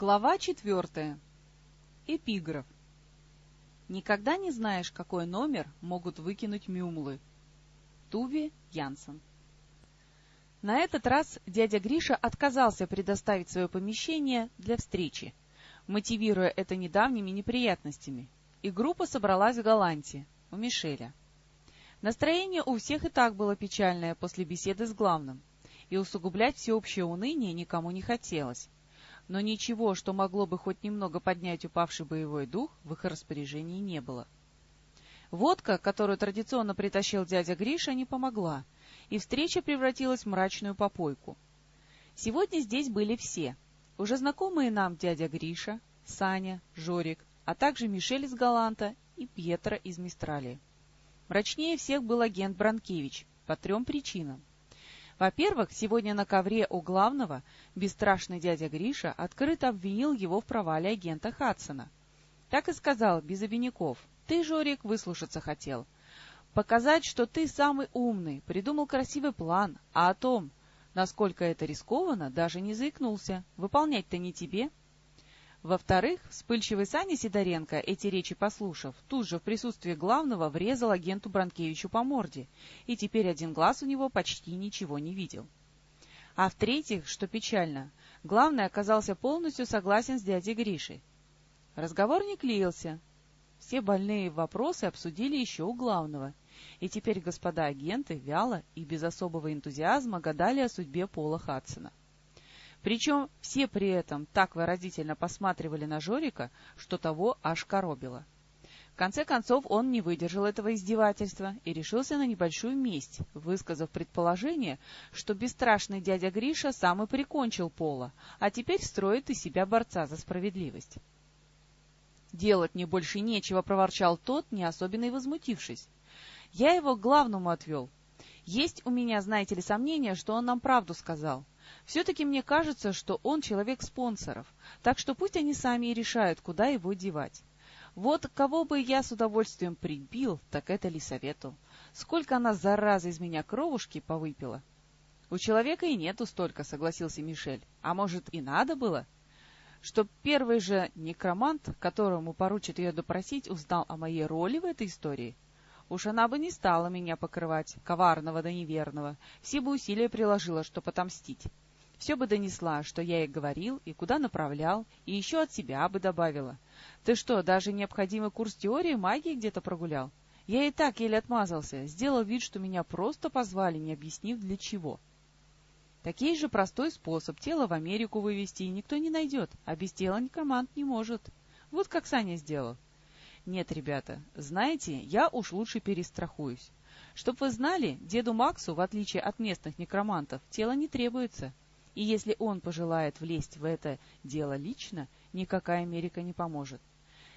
Глава четвертая. Эпиграф. Никогда не знаешь, какой номер могут выкинуть мюмлы. Туви Янсен. На этот раз дядя Гриша отказался предоставить свое помещение для встречи, мотивируя это недавними неприятностями, и группа собралась в Голландии, у Мишеля. Настроение у всех и так было печальное после беседы с главным, и усугублять всеобщее уныние никому не хотелось но ничего, что могло бы хоть немного поднять упавший боевой дух, в их распоряжении не было. Водка, которую традиционно притащил дядя Гриша, не помогла, и встреча превратилась в мрачную попойку. Сегодня здесь были все. Уже знакомые нам дядя Гриша, Саня, Жорик, а также Мишель из Галанта и Пьетро из Мистрали. Мрачнее всех был агент Бранкевич по трем причинам. Во-первых, сегодня на ковре у главного бесстрашный дядя Гриша открыто обвинил его в провале агента Хадсона. Так и сказал, без обиняков. «Ты, Жорик, выслушаться хотел. Показать, что ты самый умный, придумал красивый план, а о том, насколько это рискованно, даже не заикнулся. Выполнять-то не тебе». Во-вторых, вспыльчивый Саня Сидоренко, эти речи послушав, тут же в присутствии главного врезал агенту Бранкевичу по морде, и теперь один глаз у него почти ничего не видел. А в-третьих, что печально, главный оказался полностью согласен с дядей Гришей. Разговор не клеился. Все больные вопросы обсудили еще у главного, и теперь господа агенты вяло и без особого энтузиазма гадали о судьбе Пола Хадсона. Причем все при этом так выразительно посматривали на Жорика, что того аж коробило. В конце концов он не выдержал этого издевательства и решился на небольшую месть, высказав предположение, что бесстрашный дядя Гриша сам и прикончил Пола, а теперь строит из себя борца за справедливость. «Делать мне больше нечего», — проворчал тот, не особенно и возмутившись. «Я его к главному отвел. Есть у меня, знаете ли, сомнения, что он нам правду сказал. Все-таки мне кажется, что он человек спонсоров, так что пусть они сами и решают, куда его девать. Вот кого бы я с удовольствием прибил, так это Лисавету. Сколько она, зараза, из меня кровушки повыпила. — У человека и нету столько, — согласился Мишель. — А может, и надо было? Чтоб первый же некромант, которому поручит ее допросить, узнал о моей роли в этой истории? Уж она бы не стала меня покрывать, коварного да неверного. Все бы усилия приложила, чтоб отомстить. Все бы донесла, что я ей говорил и куда направлял, и еще от себя бы добавила. Ты что, даже необходимый курс теории магии где-то прогулял? Я и так еле отмазался, сделал вид, что меня просто позвали, не объяснив для чего. Такий же простой способ тело в Америку вывести никто не найдет, а без тела команд не может. Вот как Саня сделал. Нет, ребята, знаете, я уж лучше перестрахуюсь. Чтоб вы знали, деду Максу, в отличие от местных некромантов, тело не требуется. И если он пожелает влезть в это дело лично, никакая Америка не поможет.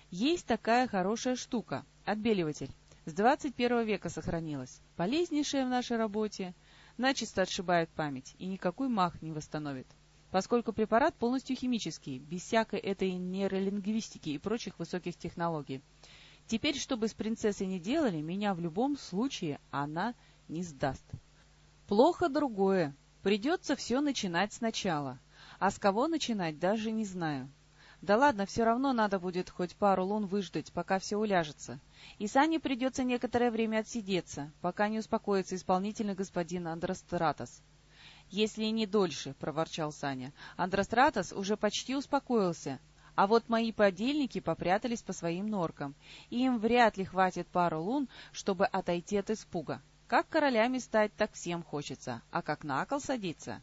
Есть такая хорошая штука — отбеливатель. С 21 века сохранилась. Полезнейшая в нашей работе. Начисто отшибает память, и никакой мах не восстановит. Поскольку препарат полностью химический, без всякой этой нейролингвистики и прочих высоких технологий. Теперь, что бы с принцессой не делали, меня в любом случае она не сдаст. Плохо другое. Придется все начинать сначала. А с кого начинать, даже не знаю. Да ладно, все равно надо будет хоть пару лун выждать, пока все уляжется. И Сане придется некоторое время отсидеться, пока не успокоится исполнительный господин Андростратос. «Если и не дольше», — проворчал Саня. «Андростратос уже почти успокоился, а вот мои подельники попрятались по своим норкам, и им вряд ли хватит пару лун, чтобы отойти от испуга. Как королями стать, так всем хочется, а как на кол садиться?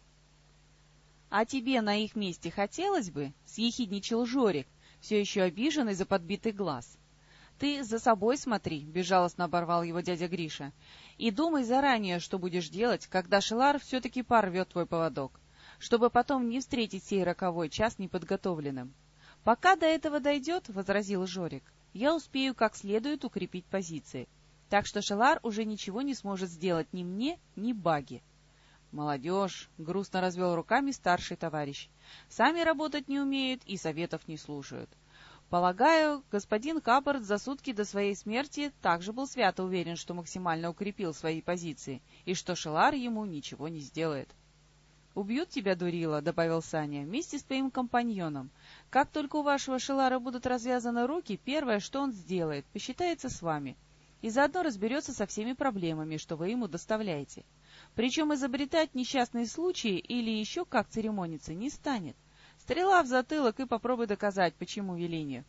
— А тебе на их месте хотелось бы? — съехидничал Жорик, все еще обиженный за подбитый глаз. — Ты за собой смотри, — безжалостно оборвал его дядя Гриша, — и думай заранее, что будешь делать, когда Шелар все-таки порвет твой поводок, чтобы потом не встретить сей роковой час неподготовленным. — Пока до этого дойдет, — возразил Жорик, — я успею как следует укрепить позиции. — так что Шелар уже ничего не сможет сделать ни мне, ни Баги. «Молодежь!» — грустно развел руками старший товарищ. «Сами работать не умеют и советов не слушают. Полагаю, господин Капорт за сутки до своей смерти также был свято уверен, что максимально укрепил свои позиции, и что Шелар ему ничего не сделает». «Убьют тебя, дурила», — добавил Саня, — «вместе с твоим компаньоном. Как только у вашего Шелара будут развязаны руки, первое, что он сделает, посчитается с вами и заодно разберется со всеми проблемами, что вы ему доставляете. Причем изобретать несчастные случаи или еще как церемониться не станет. Стрела в затылок и попробуй доказать, почему велению.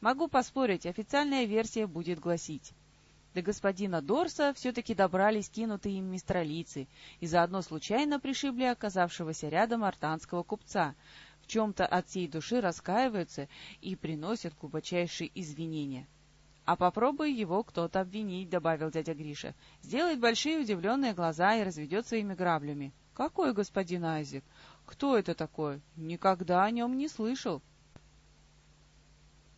Могу поспорить, официальная версия будет гласить. До господина Дорса все-таки добрались кинутые им мистралицы и заодно случайно пришибли оказавшегося рядом артанского купца, в чем-то от всей души раскаиваются и приносят глубочайшие извинения. «А попробуй его кто-то обвинить», — добавил дядя Гриша. «Сделает большие удивленные глаза и разведет своими граблями». «Какой господин Айзек? Кто это такой? Никогда о нем не слышал».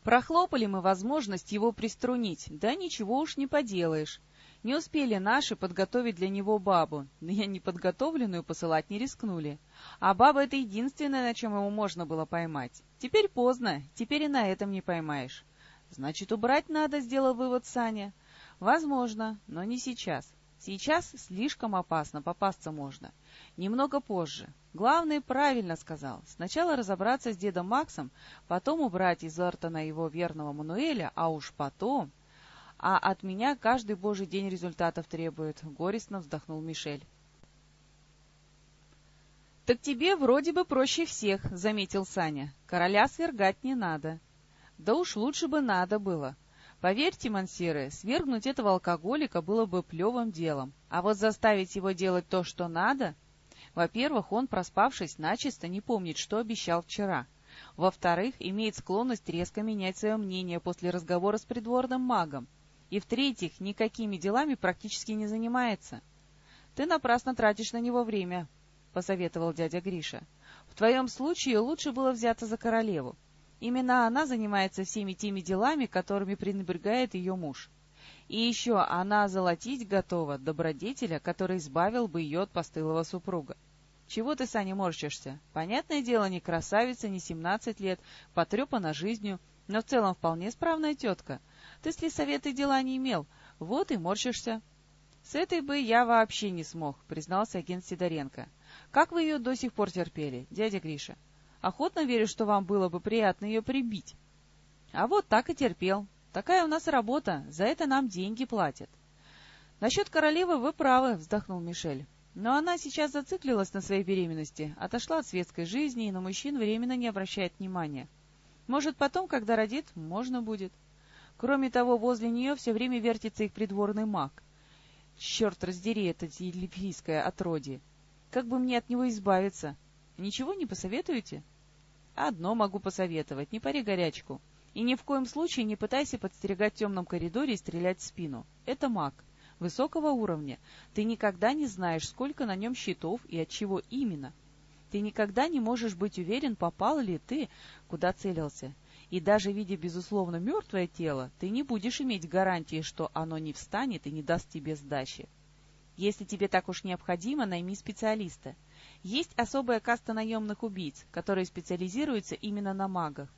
Прохлопали мы возможность его приструнить, да ничего уж не поделаешь. Не успели наши подготовить для него бабу, но я неподготовленную посылать не рискнули. А баба — это единственное, на чем его можно было поймать. Теперь поздно, теперь и на этом не поймаешь. Значит, убрать надо, сделал вывод Саня. Возможно, но не сейчас. Сейчас слишком опасно, попасться можно. Немного позже. Главное, правильно сказал. Сначала разобраться с дедом Максом, потом убрать из Артона его верного Мануэля, а уж потом... А от меня каждый божий день результатов требует, — горестно вздохнул Мишель. — Так тебе вроде бы проще всех, — заметил Саня. — Короля свергать не надо. Да уж лучше бы надо было. Поверьте, мансиры, свергнуть этого алкоголика было бы плевым делом. А вот заставить его делать то, что надо... Во-первых, он, проспавшись, начисто не помнит, что обещал вчера. Во-вторых, имеет склонность резко менять свое мнение после разговора с придворным магом. И в-третьих, никакими делами практически не занимается. «Ты напрасно тратишь на него время», — посоветовал дядя Гриша. «В твоем случае лучше было взяться за королеву. Именно она занимается всеми теми делами, которыми пренебрегает ее муж. И еще она золотить готова добродетеля, который избавил бы ее от постылого супруга. Чего ты, Саня, морщишься? Понятное дело, не красавица, не семнадцать лет, потрепана жизнью, но в целом вполне справная тетка. Ты с лесоветой дела не имел, вот и морщишься. С этой бы я вообще не смог, признался агент Сидоренко. Как вы ее до сих пор терпели, дядя Гриша? Охотно верю, что вам было бы приятно ее прибить. А вот так и терпел. Такая у нас работа, за это нам деньги платят. Насчет королевы вы правы, вздохнул Мишель. Но она сейчас зациклилась на своей беременности, отошла от светской жизни и на мужчин временно не обращает внимания. Может, потом, когда родит, можно будет. Кроме того, возле нее все время вертится их придворный маг. Черт раздери это елипийское отродье! Как бы мне от него избавиться? Ничего не посоветуете? — Одно могу посоветовать, не пари горячку. И ни в коем случае не пытайся подстерегать в темном коридоре и стрелять в спину. Это маг. Высокого уровня. Ты никогда не знаешь, сколько на нем щитов и от чего именно. Ты никогда не можешь быть уверен, попал ли ты, куда целился. И даже видя, безусловно, мертвое тело, ты не будешь иметь гарантии, что оно не встанет и не даст тебе сдачи. Если тебе так уж необходимо, найми специалиста. Есть особая каста наемных убийц, которые специализируются именно на магах.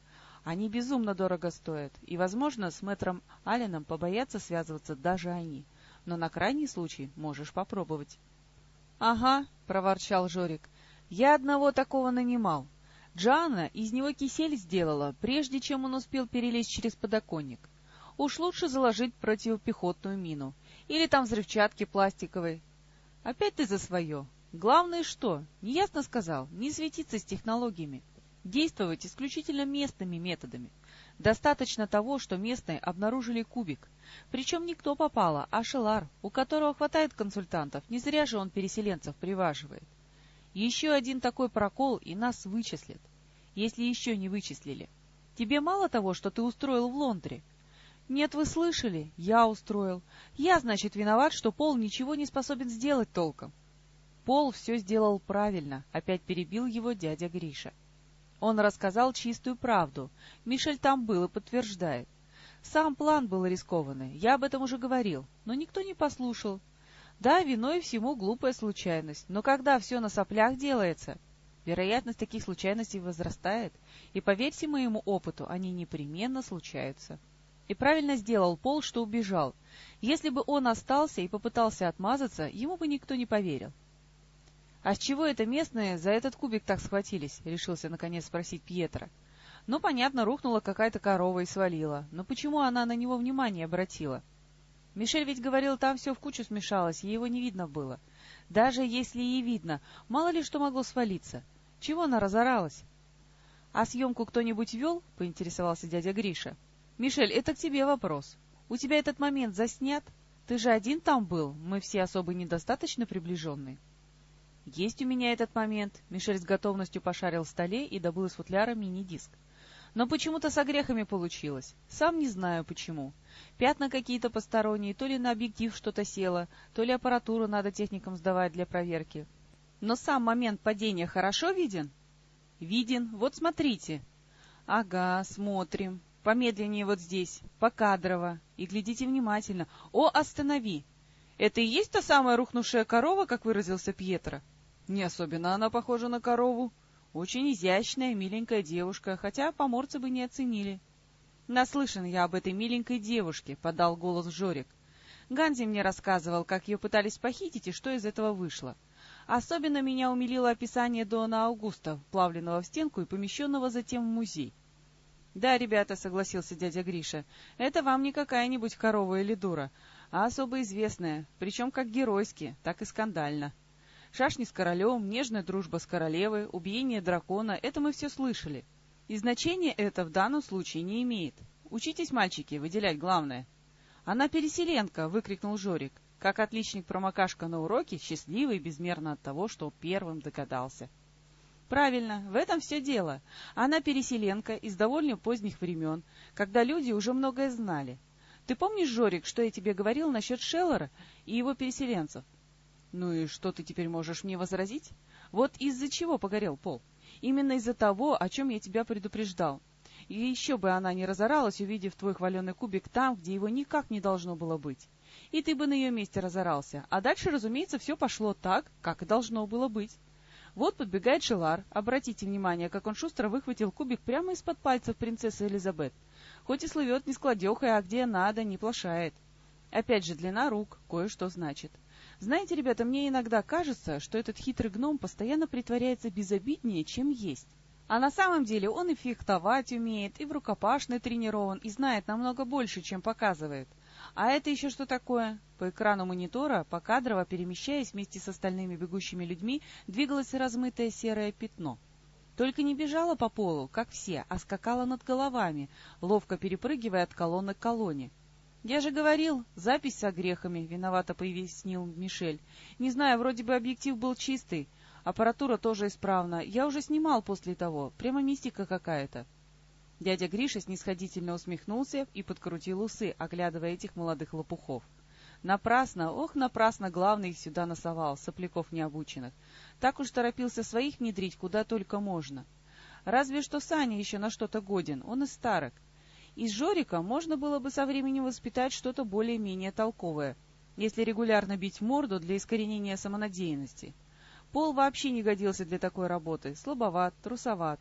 Они безумно дорого стоят, и, возможно, с мэтром Алленом побоятся связываться даже они. Но на крайний случай можешь попробовать. — Ага, — проворчал Жорик, — я одного такого нанимал. Джана из него кисель сделала, прежде чем он успел перелезть через подоконник. Уж лучше заложить противопехотную мину. Или там взрывчатки пластиковой. Опять ты за свое. Главное что? Неясно сказал, не светиться с технологиями. Действовать исключительно местными методами. Достаточно того, что местные обнаружили кубик. Причем никто попало, а Шелар, у которого хватает консультантов, не зря же он переселенцев приваживает. Еще один такой прокол, и нас вычислят. Если еще не вычислили. Тебе мало того, что ты устроил в Лондре? Нет, вы слышали? Я устроил. Я, значит, виноват, что Пол ничего не способен сделать толком. Пол все сделал правильно, опять перебил его дядя Гриша. Он рассказал чистую правду. Мишель там был и подтверждает. Сам план был рискованный, я об этом уже говорил, но никто не послушал. Да, виной всему глупая случайность, но когда все на соплях делается, вероятность таких случайностей возрастает, и, поверьте моему опыту, они непременно случаются. И правильно сделал Пол, что убежал. Если бы он остался и попытался отмазаться, ему бы никто не поверил. «А с чего это местные за этот кубик так схватились?» — решился наконец спросить Пьетро. Ну, понятно, рухнула какая-то корова и свалила. Но почему она на него внимание обратила? Мишель ведь говорил, там все в кучу смешалось, и его не видно было. Даже если и видно, мало ли что могло свалиться. Чего она разоралась? — А съемку кто-нибудь вел? — поинтересовался дядя Гриша. — Мишель, это к тебе вопрос. У тебя этот момент заснят? Ты же один там был, мы все особо недостаточно приближенные. — Есть у меня этот момент. Мишель с готовностью пошарил в столе и добыл из футляра мини-диск. Но почему-то с огрехами получилось. Сам не знаю почему. Пятна какие-то посторонние, то ли на объектив что-то село, то ли аппаратуру надо техникам сдавать для проверки. Но сам момент падения хорошо виден? Виден. Вот смотрите. Ага, смотрим. Помедленнее вот здесь, покадрово. И глядите внимательно. О, останови! Это и есть та самая рухнувшая корова, как выразился Пьетро? Не особенно она похожа на корову. Очень изящная, миленькая девушка, хотя поморцы бы не оценили. «Наслышан я об этой миленькой девушке», — подал голос Жорик. Ганзи мне рассказывал, как ее пытались похитить и что из этого вышло. Особенно меня умилило описание Дона Аугуста, вплавленного в стенку и помещенного затем в музей. «Да, ребята», — согласился дядя Гриша, — «это вам не какая-нибудь корова или дура, а особо известная, причем как геройски, так и скандально». Шашни с королем, нежная дружба с королевой, убиение дракона — это мы все слышали. И значение это в данном случае не имеет. Учитесь, мальчики, выделять главное. «Она переселенка!» — выкрикнул Жорик, как отличник-промокашка на уроке, счастливый безмерно от того, что первым догадался. Правильно, в этом все дело. Она переселенка из довольно поздних времен, когда люди уже многое знали. Ты помнишь, Жорик, что я тебе говорил насчет Шеллера и его переселенцев? Ну и что ты теперь можешь мне возразить? Вот из-за чего погорел пол? Именно из-за того, о чем я тебя предупреждал. И еще бы она не разоралась, увидев твой хваленый кубик там, где его никак не должно было быть. И ты бы на ее месте разорался. А дальше, разумеется, все пошло так, как и должно было быть. Вот подбегает Шелар. Обратите внимание, как он шустро выхватил кубик прямо из-под пальцев принцессы Элизабет. Хоть и слывет не складехой, а где надо, не плашает. Опять же, длина рук кое-что значит. Знаете, ребята, мне иногда кажется, что этот хитрый гном постоянно притворяется безобиднее, чем есть. А на самом деле он и фехтовать умеет, и в рукопашной тренирован, и знает намного больше, чем показывает. А это еще что такое? По экрану монитора, покадрово перемещаясь вместе с остальными бегущими людьми, двигалось размытое серое пятно. Только не бежало по полу, как все, а скакало над головами, ловко перепрыгивая от колонны к колонне. «Я же говорил, запись с огрехами», — виновато пояснил Мишель. «Не знаю, вроде бы объектив был чистый, аппаратура тоже исправна. Я уже снимал после того, прямо мистика какая-то». Дядя Гриша снисходительно усмехнулся и подкрутил усы, оглядывая этих молодых лопухов. Напрасно, ох, напрасно главный их сюда носовал, сопляков необученных. Так уж торопился своих внедрить куда только можно. Разве что Саня еще на что-то годен, он и старок. Из Жорика можно было бы со временем воспитать что-то более-менее толковое, если регулярно бить морду для искоренения самонадеянности. Пол вообще не годился для такой работы, слабоват, трусоват.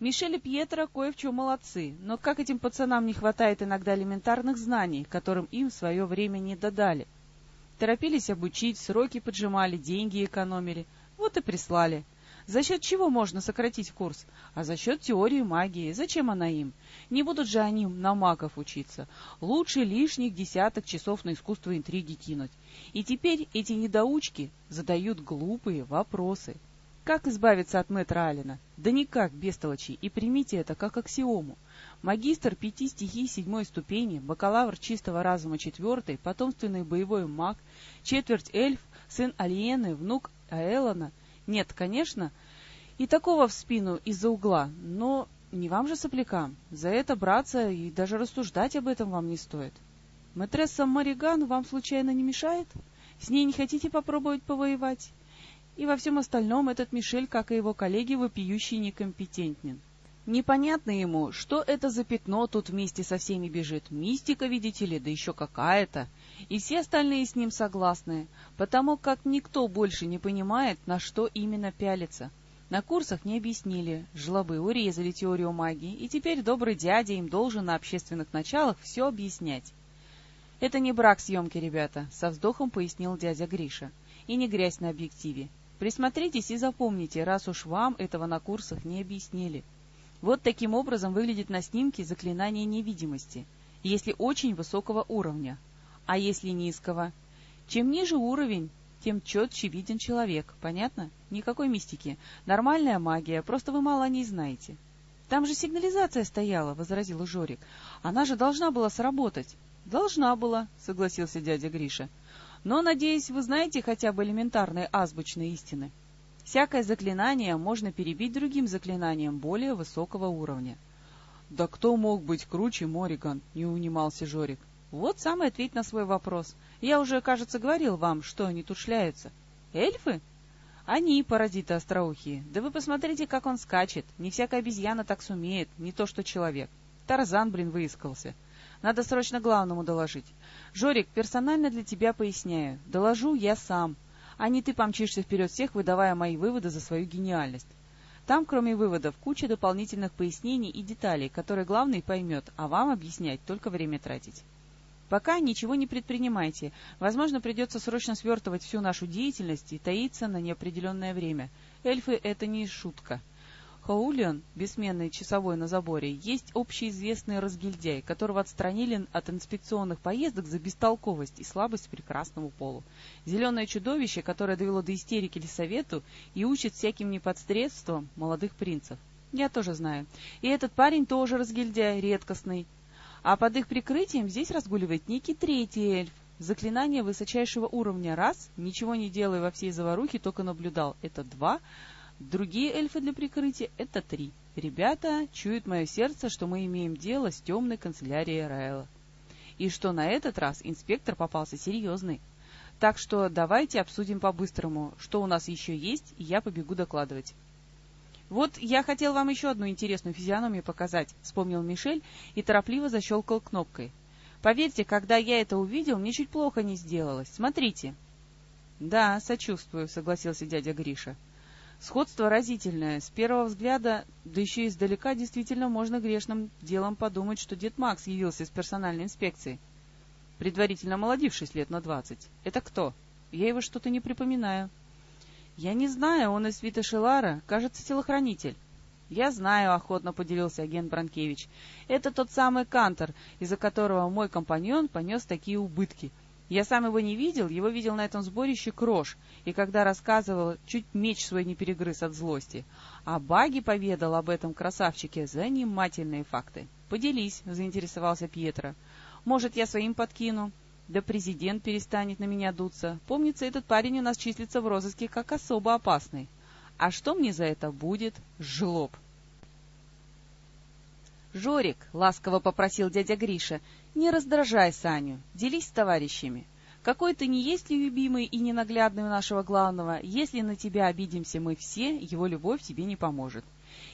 Мишель и Пьетро кое в чем молодцы, но как этим пацанам не хватает иногда элементарных знаний, которым им в свое время не додали. Торопились обучить, сроки поджимали, деньги экономили. Вот и прислали. За счет чего можно сократить курс? А за счет теории магии. Зачем она им? Не будут же они на магов учиться. Лучше лишних десяток часов на искусство интриги кинуть. И теперь эти недоучки задают глупые вопросы. Как избавиться от мэтра Алина? Да никак, бестолочи, и примите это как аксиому. Магистр пяти стихий седьмой ступени, бакалавр чистого разума четвертой, потомственный боевой маг, четверть эльф, сын Алиены, внук Аэлона — нет, конечно, и такого в спину из-за угла, но не вам же соплякам. За это браться и даже рассуждать об этом вам не стоит. Мэтресса Мариган вам случайно не мешает? С ней не хотите попробовать повоевать? И во всем остальном этот Мишель, как и его коллеги, вопиющий некомпетентен. Непонятно ему, что это за пятно тут вместе со всеми бежит. Мистика, видите ли, да еще какая-то. И все остальные с ним согласны, потому как никто больше не понимает, на что именно пялится. На курсах не объяснили, жлобы урезали теорию магии, и теперь добрый дядя им должен на общественных началах все объяснять. «Это не брак съемки, ребята», — со вздохом пояснил дядя Гриша. «И не грязь на объективе. Присмотритесь и запомните, раз уж вам этого на курсах не объяснили. Вот таким образом выглядит на снимке заклинание невидимости, если очень высокого уровня, а если низкого. Чем ниже уровень, тем четче виден человек, понятно? Никакой мистики. Нормальная магия, просто вы мало о ней знаете. Там же сигнализация стояла, — возразил Жорик. Она же должна была сработать. Должна была, — согласился дядя Гриша. Но, надеюсь, вы знаете хотя бы элементарные азбучные истины. Всякое заклинание можно перебить другим заклинанием более высокого уровня. — Да кто мог быть круче Мориган? — не унимался Жорик. — Вот сам и ответь на свой вопрос. Я уже, кажется, говорил вам, что они тут шляются. — Эльфы? — Они, паразиты остроухие. Да вы посмотрите, как он скачет. Не всякая обезьяна так сумеет, не то что человек. Тарзан, блин, выискался. — надо срочно главному доложить. Жорик, персонально для тебя поясняю. Доложу я сам, а не ты помчишься вперед всех, выдавая мои выводы за свою гениальность. Там, кроме выводов, куча дополнительных пояснений и деталей, которые главный поймет, а вам объяснять только время тратить. Пока ничего не предпринимайте. Возможно, придется срочно свертывать всю нашу деятельность и таиться на неопределенное время. Эльфы — это не шутка. Хаулиан, бессменный часовой на заборе, есть общеизвестный разгильдяй, которого отстранили от инспекционных поездок за бестолковость и слабость прекрасному полу. Зеленое чудовище, которое довело до истерики Лисовету и учит всяким неподсредством молодых принцев. Я тоже знаю. И этот парень тоже разгильдяй, редкостный. А под их прикрытием здесь разгуливает некий третий эльф. Заклинание высочайшего уровня раз, ничего не делая во всей заварухе, только наблюдал. Это два, Другие эльфы для прикрытия — это три. Ребята, чует мое сердце, что мы имеем дело с темной канцелярией Раэла. И что на этот раз инспектор попался серьезный. Так что давайте обсудим по-быстрому, что у нас еще есть, и я побегу докладывать. «Вот я хотел вам еще одну интересную физиономию показать», — вспомнил Мишель и торопливо защелкал кнопкой. «Поверьте, когда я это увидел, мне чуть плохо не сделалось. Смотрите». «Да, сочувствую», — согласился дядя Гриша. Сходство разительное. С первого взгляда, да еще издалека, действительно можно грешным делом подумать, что дед Макс явился из персональной инспекции, предварительно молодившись лет на двадцать. Это кто? Я его что-то не припоминаю. Я не знаю, он из свита Шелара, кажется, телохранитель. «Я знаю», — охотно поделился агент Бранкевич. «Это тот самый Кантор, из-за которого мой компаньон понес такие убытки. Я сам его не видел, его видел на этом сборище Крош, и когда рассказывал, чуть меч свой не перегрыз от злости. А Баги поведал об этом красавчике занимательные факты. «Поделись», — заинтересовался Пьетро. «Может, я своим подкину?» «Да президент перестанет на меня дуться. Помнится, этот парень у нас числится в розыске как особо опасный. А что мне за это будет? Жлоб!» «Жорик», — ласково попросил дядя Гриша, — «не раздражай Саню, делись с товарищами. Какой ты не есть любимый и ненаглядный у нашего главного, если на тебя обидимся мы все, его любовь тебе не поможет.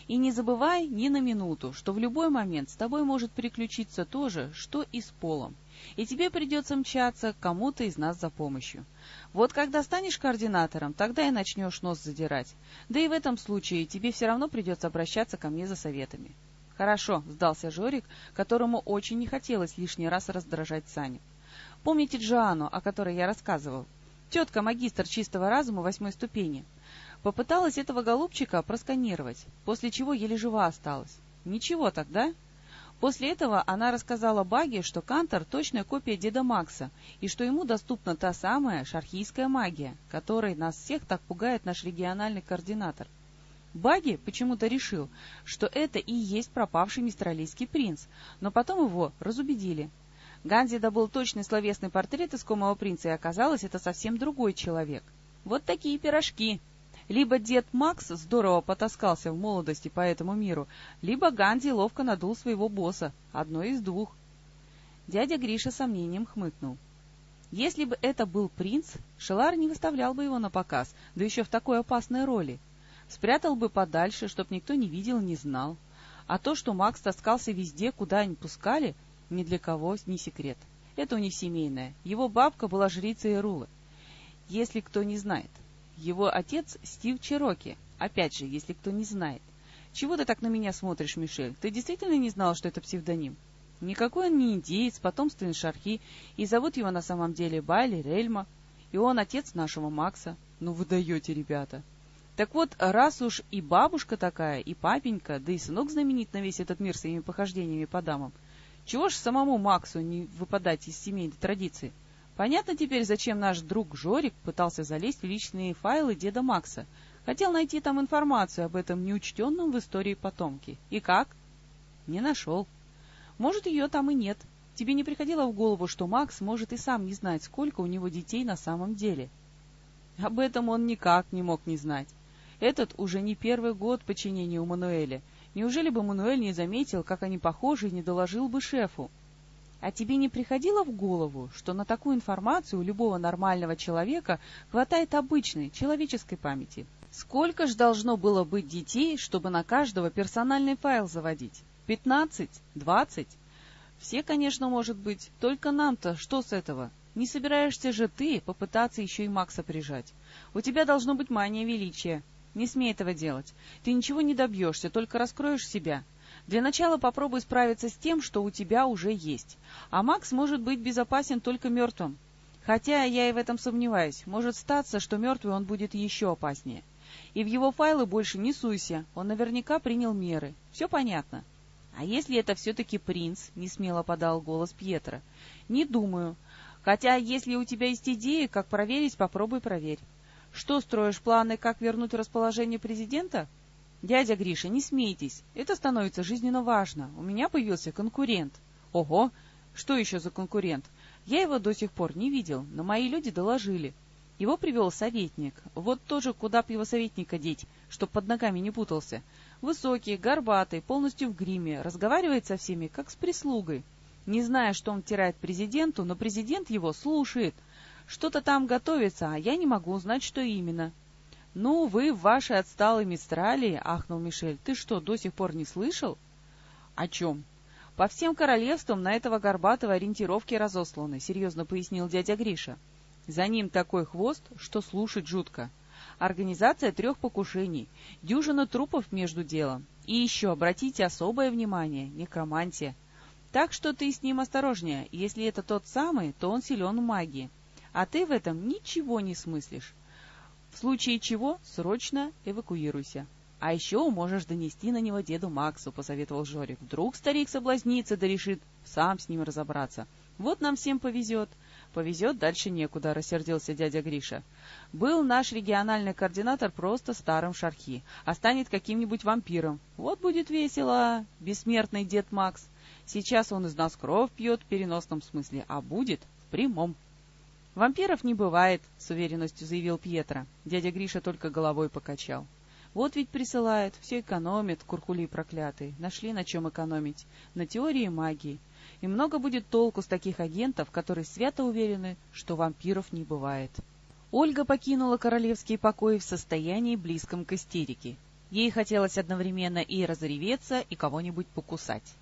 И не забывай ни на минуту, что в любой момент с тобой может приключиться то же, что и с Полом, и тебе придется мчаться кому-то из нас за помощью. Вот когда станешь координатором, тогда и начнешь нос задирать. Да и в этом случае тебе все равно придется обращаться ко мне за советами. «Хорошо», — сдался Жорик, которому очень не хотелось лишний раз раздражать Саню. «Помните Джоанну, о которой я рассказывал? Тетка-магистр чистого разума восьмой ступени. Попыталась этого голубчика просканировать, после чего еле жива осталась. Ничего тогда?» После этого она рассказала Баге, что Кантор — точная копия деда Макса, и что ему доступна та самая шархийская магия, которой нас всех так пугает наш региональный координатор. Баги почему-то решил, что это и есть пропавший мистралийский принц, но потом его разубедили. Ганзи добыл точный словесный портрет искомого принца, и оказалось, это совсем другой человек. Вот такие пирожки. Либо дед Макс здорово потаскался в молодости по этому миру, либо Ганди ловко надул своего босса. Одно из двух. Дядя Гриша сомнением хмыкнул. Если бы это был принц, Шелар не выставлял бы его на показ, да еще в такой опасной роли. Спрятал бы подальше, чтоб никто не видел, не знал. А то, что Макс таскался везде, куда они пускали, ни для кого не секрет. Это у них семейное. Его бабка была жрицей Ирулы. Если кто не знает. Его отец Стив Чероки. Опять же, если кто не знает. Чего ты так на меня смотришь, Мишель? Ты действительно не знал, что это псевдоним? Никакой он не индеец, потомственный шархи, и зовут его на самом деле Байли Рельма, и он отец нашего Макса. Ну вы даете, ребята. Так вот, раз уж и бабушка такая, и папенька, да и сынок знаменит на весь этот мир своими похождениями по дамам, чего ж самому Максу не выпадать из семейной традиции? Понятно теперь, зачем наш друг Жорик пытался залезть в личные файлы деда Макса. Хотел найти там информацию об этом неучтенном в истории потомке. И как? Не нашел. Может, ее там и нет. Тебе не приходило в голову, что Макс может и сам не знать, сколько у него детей на самом деле? Об этом он никак не мог не знать. Этот уже не первый год подчинения у Мануэля. Неужели бы Мануэль не заметил, как они похожи, и не доложил бы шефу? А тебе не приходило в голову, что на такую информацию у любого нормального человека хватает обычной человеческой памяти? Сколько ж должно было быть детей, чтобы на каждого персональный файл заводить? Пятнадцать? Двадцать? Все, конечно, может быть. Только нам-то что с этого? Не собираешься же ты попытаться еще и Макса прижать. У тебя должно быть мания величия. Не смей этого делать. Ты ничего не добьешься, только раскроешь себя. Для начала попробуй справиться с тем, что у тебя уже есть. А Макс может быть безопасен только мертвым. Хотя я и в этом сомневаюсь. Может статься, что мертвый он будет еще опаснее. И в его файлы больше не суйся. Он наверняка принял меры. Все понятно. А если это все-таки принц? Не смело подал голос Пьетро. Не думаю. Хотя, если у тебя есть идеи, как проверить, попробуй проверь. Что, строишь планы, как вернуть расположение президента? Дядя Гриша, не смейтесь. Это становится жизненно важно. У меня появился конкурент. Ого! Что еще за конкурент? Я его до сих пор не видел, но мои люди доложили. Его привел советник. Вот тоже куда б его советника деть, чтоб под ногами не путался. Высокий, горбатый, полностью в гриме, разговаривает со всеми, как с прислугой. Не зная, что он втирает президенту, но президент его слушает — что-то там готовится, а я не могу узнать, что именно. — Ну, вы в вашей отсталой мистралии, — ахнул Мишель. — Ты что, до сих пор не слышал? — О чем? — По всем королевствам на этого горбатого ориентировки разосланы, — серьезно пояснил дядя Гриша. За ним такой хвост, что слушать жутко. Организация трех покушений, дюжина трупов между делом. И еще обратите особое внимание — некромантия. Так что ты с ним осторожнее. Если это тот самый, то он силен в магии а ты в этом ничего не смыслишь. В случае чего срочно эвакуируйся. А еще можешь донести на него деду Максу, — посоветовал Жорик. Вдруг старик соблазнится, да решит сам с ним разобраться. Вот нам всем повезет. Повезет, дальше некуда, — рассердился дядя Гриша. Был наш региональный координатор просто старым шархи, а станет каким-нибудь вампиром. Вот будет весело, бессмертный дед Макс. Сейчас он из нас кровь пьет в переносном смысле, а будет в прямом. «Вампиров не бывает», — с уверенностью заявил Пьетро. Дядя Гриша только головой покачал. «Вот ведь присылает, все экономит, куркули проклятые. Нашли на чем экономить. На теории магии. И много будет толку с таких агентов, которые свято уверены, что вампиров не бывает». Ольга покинула королевский покой в состоянии близком к истерике. Ей хотелось одновременно и разреветься, и кого-нибудь покусать.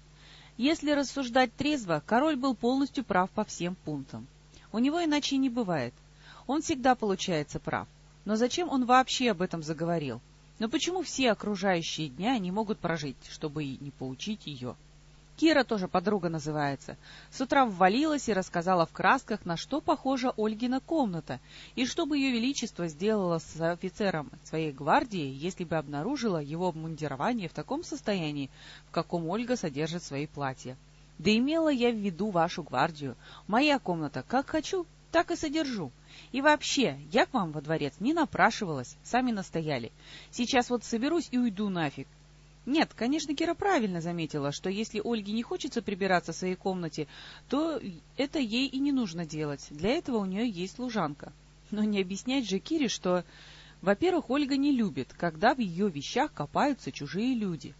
Если рассуждать трезво, король был полностью прав по всем пунктам. У него иначе не бывает. Он всегда получается прав. Но зачем он вообще об этом заговорил? Но почему все окружающие дня не могут прожить, чтобы и не поучить ее? Кира тоже подруга называется. С утра ввалилась и рассказала в красках, на что похожа Ольгина комната, и что бы ее величество сделало с офицером своей гвардии, если бы обнаружила его обмундирование в таком состоянии, в каком Ольга содержит свои платья. Да имела я в виду вашу гвардию. Моя комната, как хочу, так и содержу. И вообще, я к вам во дворец не напрашивалась, сами настояли. Сейчас вот соберусь и уйду нафиг. Нет, конечно, Кира правильно заметила, что если Ольге не хочется прибираться в своей комнате, то это ей и не нужно делать. Для этого у нее есть служанка. Но не объяснять же Кире, что... Во-первых, Ольга не любит, когда в ее вещах копаются чужие люди.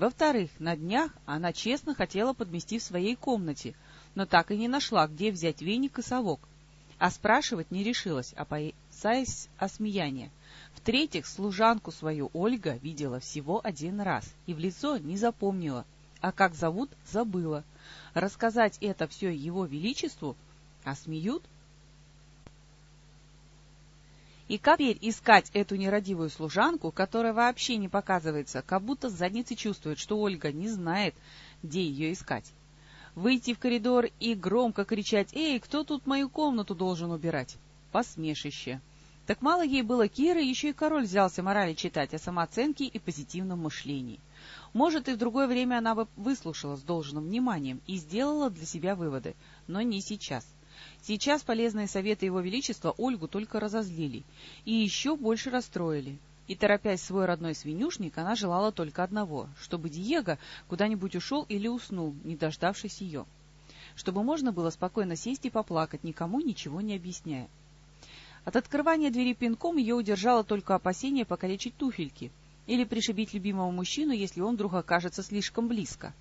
Во-вторых, на днях она честно хотела подмести в своей комнате, но так и не нашла, где взять веник и совок. А спрашивать не решилась, опасаясь осмеяния. В-третьих, служанку свою Ольга видела всего один раз и в лицо не запомнила, а как зовут — забыла. Рассказать это все его величеству, а смеют и как теперь искать эту нерадивую служанку, которая вообще не показывается, как будто с задницы чувствует, что Ольга не знает, где ее искать? Выйти в коридор и громко кричать «Эй, кто тут мою комнату должен убирать?» Посмешище. Так мало ей было Киры, еще и король взялся морали читать о самооценке и позитивном мышлении. Может, и в другое время она бы выслушала с должным вниманием и сделала для себя выводы, но не сейчас. Сейчас полезные советы Его Величества Ольгу только разозлили и еще больше расстроили. И, торопясь в свой родной свинюшник, она желала только одного, чтобы Диего куда-нибудь ушел или уснул, не дождавшись ее. Чтобы можно было спокойно сесть и поплакать, никому ничего не объясняя. От открывания двери пинком ее удержало только опасение покалечить туфельки или пришибить любимого мужчину, если он вдруг окажется слишком близко.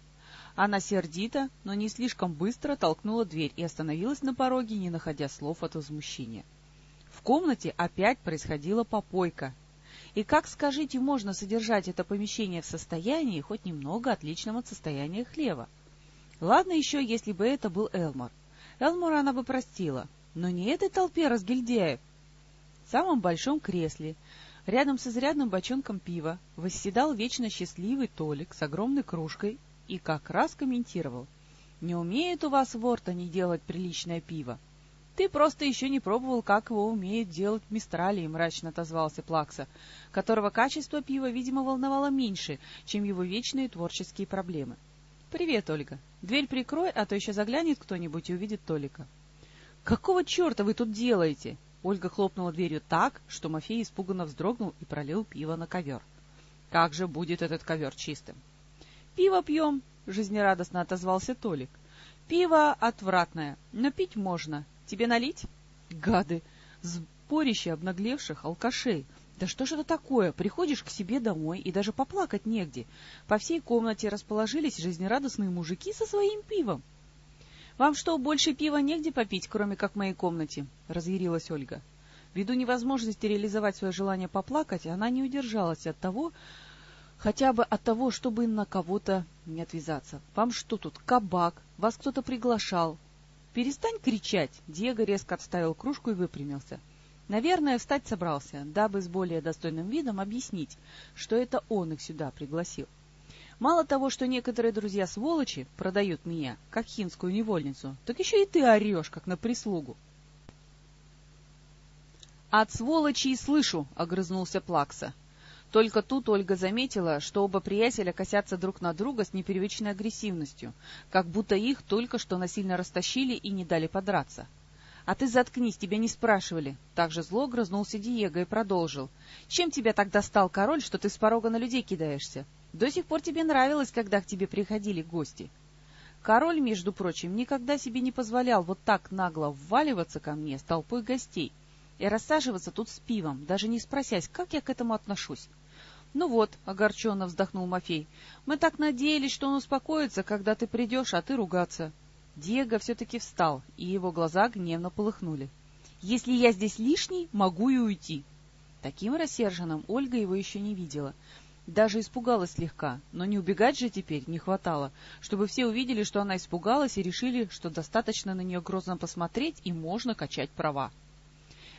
Она сердито, но не слишком быстро толкнула дверь и остановилась на пороге, не находя слов от возмущения. В комнате опять происходила попойка. И как, скажите, можно содержать это помещение в состоянии, хоть немного отличном от состояния хлева? Ладно еще, если бы это был Элмор. Элмора она бы простила, но не этой толпе разгильдяев, в самом большом кресле, рядом с изрядным бочонком пива, восседал вечно счастливый Толик с огромной кружкой и как раз комментировал. «Не умеет у вас в Ортоне делать приличное пиво. Ты просто еще не пробовал, как его умеет делать в Мистралии», — мрачно отозвался Плакса, которого качество пива, видимо, волновало меньше, чем его вечные творческие проблемы. «Привет, Ольга. Дверь прикрой, а то еще заглянет кто-нибудь и увидит Толика». «Какого черта вы тут делаете?» Ольга хлопнула дверью так, что Мафей испуганно вздрогнул и пролил пиво на ковер. — Как же будет этот ковер чистым? — Пиво пьем, — жизнерадостно отозвался Толик. — Пиво отвратное, но пить можно. Тебе налить? — Гады! Сборище обнаглевших алкашей! Да что же это такое? Приходишь к себе домой, и даже поплакать негде. По всей комнате расположились жизнерадостные мужики со своим пивом. «Вам что, больше пива негде попить, кроме как в моей комнате?» — разъярилась Ольга. Ввиду невозможности реализовать свое желание поплакать, она не удержалась от того, хотя бы от того, чтобы на кого-то не отвязаться. «Вам что тут, кабак? Вас кто-то приглашал?» «Перестань кричать!» — Диего резко отставил кружку и выпрямился. Наверное, встать собрался, дабы с более достойным видом объяснить, что это он их сюда пригласил. Мало того, что некоторые друзья-сволочи продают меня, как хинскую невольницу, так еще и ты орешь, как на прислугу. «От сволочи и слышу!» — огрызнулся Плакса. Только тут Ольга заметила, что оба приятеля косятся друг на друга с непривычной агрессивностью, как будто их только что насильно растащили и не дали подраться. «А ты заткнись, тебя не спрашивали!» Также зло грызнулся Диего и продолжил. «Чем тебя так достал король, что ты с порога на людей кидаешься? До сих пор тебе нравилось, когда к тебе приходили гости. Король, между прочим, никогда себе не позволял вот так нагло вваливаться ко мне с толпой гостей и рассаживаться тут с пивом, даже не спросясь, как я к этому отношусь. «Ну вот», — огорченно вздохнул Мафей, — «мы так надеялись, что он успокоится, когда ты придешь, а ты ругаться». Диего все-таки встал, и его глаза гневно полыхнули. «Если я здесь лишний, могу и уйти». Таким рассерженным Ольга его еще не видела — даже испугалась слегка, но не убегать же теперь не хватало, чтобы все увидели, что она испугалась и решили, что достаточно на нее грозно посмотреть и можно качать права.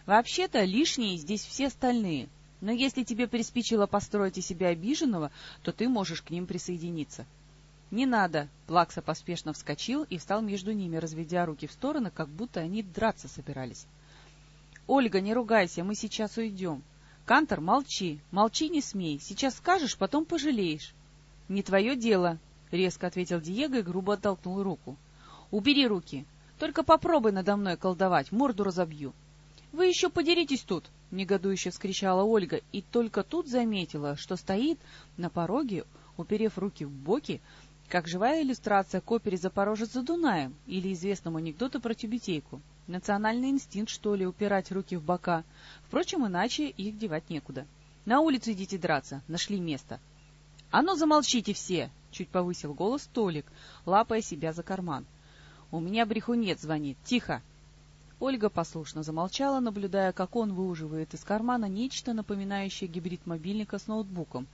Вообще-то лишние здесь все остальные, но если тебе приспичило построить из себя обиженного, то ты можешь к ним присоединиться. — Не надо! — Плакса поспешно вскочил и встал между ними, разведя руки в стороны, как будто они драться собирались. — Ольга, не ругайся, мы сейчас уйдем. Кантор, молчи, молчи не смей. Сейчас скажешь, потом пожалеешь. — Не твое дело, — резко ответил Диего и грубо оттолкнул руку. — Убери руки. Только попробуй надо мной колдовать, морду разобью. — Вы еще подеритесь тут, — негодующе вскричала Ольга, и только тут заметила, что стоит на пороге, уперев руки в боки, как живая иллюстрация к опере «Запорожец за Дунаем» или известному анекдоту про тюбетейку. Национальный инстинкт, что ли, упирать руки в бока. Впрочем, иначе их девать некуда. На улицу идите драться, нашли место. — А ну замолчите все! — чуть повысил голос Толик, лапая себя за карман. — У меня брехунец звонит. Тихо! Ольга послушно замолчала, наблюдая, как он выуживает из кармана нечто, напоминающее гибрид мобильника с ноутбуком,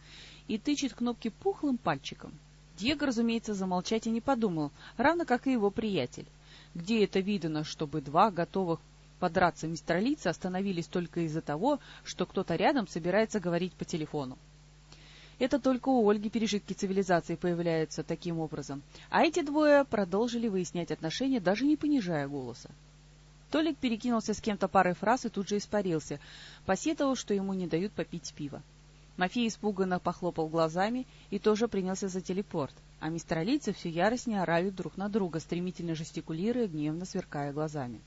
и тычет кнопки пухлым пальчиком. Диего, разумеется, замолчать и не подумал, равно как и его приятель. Где это видано, чтобы два готовых подраться мистралийца остановились только из-за того, что кто-то рядом собирается говорить по телефону? Это только у Ольги пережитки цивилизации появляются таким образом. А эти двое продолжили выяснять отношения, даже не понижая голоса. Толик перекинулся с кем-то парой фраз и тут же испарился, посетовал, что ему не дают попить пиво. Мафей испуганно похлопал глазами и тоже принялся за телепорт, а мистралийцы все яростнее орали друг на друга, стремительно жестикулируя, гневно сверкая глазами.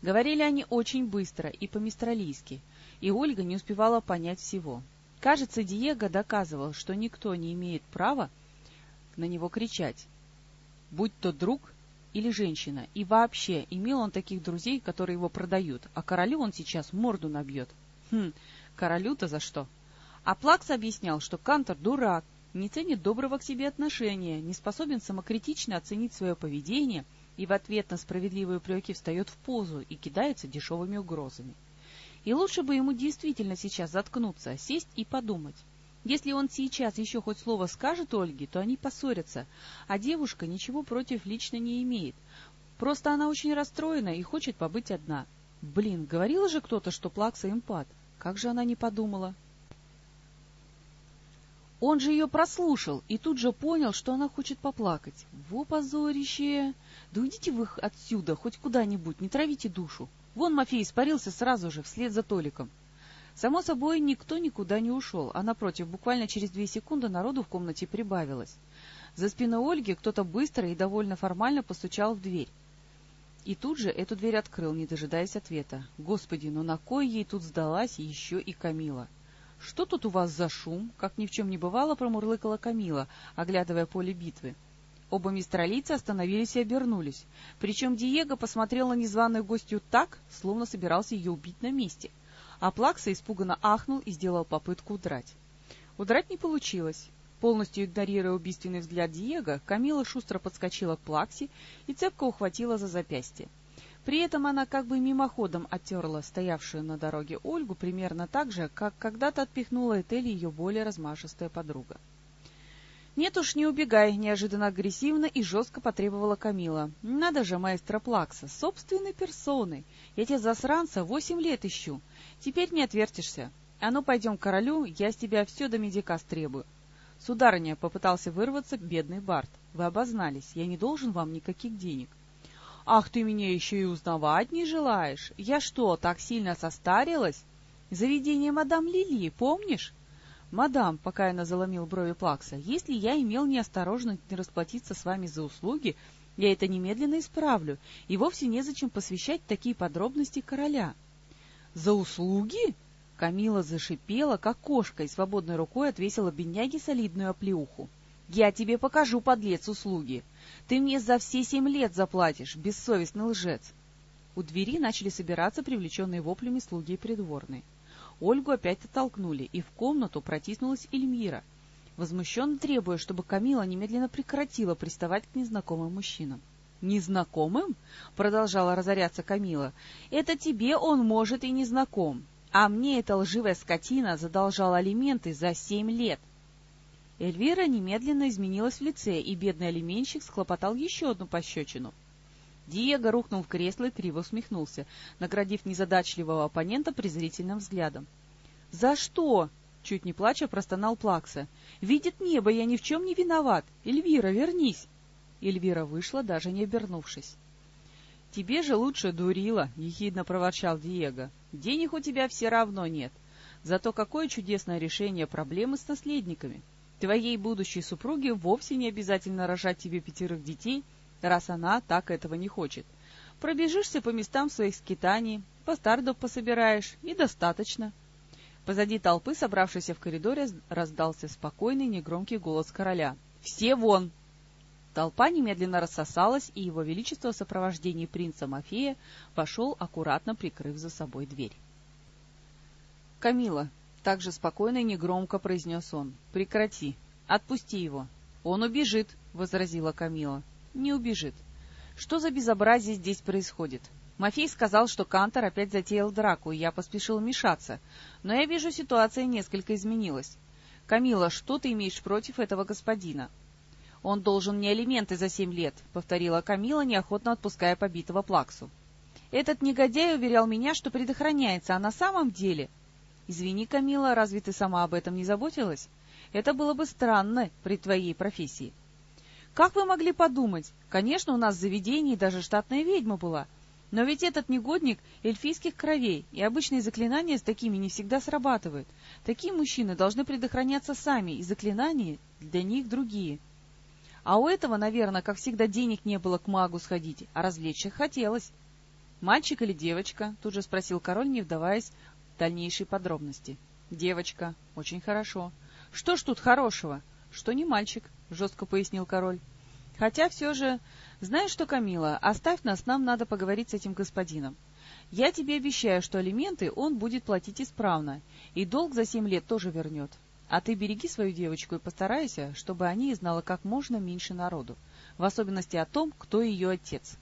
Говорили они очень быстро и по-мистралийски, и Ольга не успевала понять всего. Кажется, Диего доказывал, что никто не имеет права на него кричать, будь то друг или женщина, и вообще имел он таких друзей, которые его продают, а королю он сейчас морду набьет. Хм, королю-то за что? А Плакс объяснял, что Кантор дурак, не ценит доброго к себе отношения, не способен самокритично оценить свое поведение и в ответ на справедливые упреки встает в позу и кидается дешевыми угрозами. И лучше бы ему действительно сейчас заткнуться, сесть и подумать. Если он сейчас еще хоть слово скажет Ольге, то они поссорятся, а девушка ничего против лично не имеет. Просто она очень расстроена и хочет побыть одна. Блин, говорила же кто-то, что Плакса импат. Как же она не подумала? Он же ее прослушал и тут же понял, что она хочет поплакать. Во позорище! Да уйдите вы отсюда, хоть куда-нибудь, не травите душу. Вон Мафей испарился сразу же, вслед за Толиком. Само собой, никто никуда не ушел, а напротив, буквально через две секунды народу в комнате прибавилось. За спиной Ольги кто-то быстро и довольно формально постучал в дверь. И тут же эту дверь открыл, не дожидаясь ответа. Господи, ну на кой ей тут сдалась еще и Камила? «Что тут у вас за шум?» — как ни в чем не бывало, промурлыкала Камила, оглядывая поле битвы. Оба мистралийца остановились и обернулись. Причем Диего посмотрел на незваную гостью так, словно собирался ее убить на месте. А Плакса испуганно ахнул и сделал попытку удрать. Удрать не получилось. Полностью игнорируя убийственный взгляд Диего, Камила шустро подскочила к Плаксе и цепко ухватила за запястье. При этом она как бы мимоходом оттерла стоявшую на дороге Ольгу примерно так же, как когда-то отпихнула Этели ее более размашистая подруга. «Нет уж, не убегай!» — неожиданно агрессивно и жестко потребовала Камила. «Надо же, маэстро Плакса, собственной персоной! Я тебя засранца восемь лет ищу. Теперь не отвертишься. А ну, пойдем к королю, я с тебя все до медика стребую». «Сударыня», — попытался вырваться бедный Барт, — «вы обознались, я не должен вам никаких денег». «Ах, ты меня еще и узнавать не желаешь? Я что, так сильно состарилась? Заведение мадам Лили, помнишь?» «Мадам», — пока я заломил брови Плакса, — «если я имел неосторожность не расплатиться с вами за услуги, я это немедленно исправлю, и вовсе незачем посвящать такие подробности короля». «За услуги?» Камила зашипела, как кошка, и свободной рукой отвесила бедняге солидную оплеуху. «Я тебе покажу, подлец, услуги. Ты мне за все семь лет заплатишь, бессовестный лжец!» У двери начали собираться привлеченные воплями слуги и придворные. Ольгу опять оттолкнули, и в комнату протиснулась Эльмира, возмущенно требуя, чтобы Камила немедленно прекратила приставать к незнакомым мужчинам. «Незнакомым?» — продолжала разоряться Камила. «Это тебе он, может, и незнаком, а мне эта лживая скотина задолжала алименты за семь лет. Эльвира немедленно изменилась в лице, и бедный алименщик схлопотал еще одну пощечину. Диего рухнул в кресло и криво усмехнулся, наградив незадачливого оппонента презрительным взглядом. — За что? — чуть не плача простонал Плакса. — Видит небо, я ни в чем не виноват. Эльвира, вернись! Эльвира вышла, даже не обернувшись. — Тебе же лучше дурила, — ехидно проворчал Диего. — Денег у тебя все равно нет. Зато какое чудесное решение проблемы с наследниками. — Твоей будущей супруге вовсе не обязательно рожать тебе пятерых детей, раз она так этого не хочет. Пробежишься по местам своих скитаний, постардов пособираешь, и достаточно. Позади толпы, собравшейся в коридоре, раздался спокойный, негромкий голос короля. «Все вон!» Толпа немедленно рассосалась, и его величество в сопровождении принца Мафея вошел, аккуратно прикрыв за собой дверь. «Камила, так же спокойно и негромко произнес он. «Прекрати. Отпусти его». «Он убежит», — возразила Камила. «Не убежит. Что за безобразие здесь происходит?» Мафей сказал, что Кантор опять затеял драку, и я поспешил вмешаться. Но я вижу, ситуация несколько изменилась. «Камила, что ты имеешь против этого господина?» «Он должен мне алименты за семь лет», — повторила Камила, неохотно отпуская побитого Плаксу. «Этот негодяй уверял меня, что предохраняется, а на самом деле...» «Извини, Камила, разве ты сама об этом не заботилась? Это было бы странно при твоей профессии». «Как вы могли подумать? Конечно, у нас в заведении даже штатная ведьма была. Но ведь этот негодник эльфийских кровей, и обычные заклинания с такими не всегда срабатывают. Такие мужчины должны предохраняться сами, и заклинания для них другие. А у этого, наверное, как всегда, денег не было к магу сходить, а развлечься хотелось. «Мальчик или девочка?» — тут же спросил король, не вдаваясь в дальнейшие подробности. «Девочка. Очень хорошо. Что ж тут хорошего? Что не мальчик?» — жестко пояснил король. «Хотя все же «Знаешь что, Камила, оставь нас, нам надо поговорить с этим господином. Я тебе обещаю, что алименты он будет платить исправно, и долг за семь лет тоже вернет. А ты береги свою девочку и постарайся, чтобы о ней знала как можно меньше народу, в особенности о том, кто ее отец».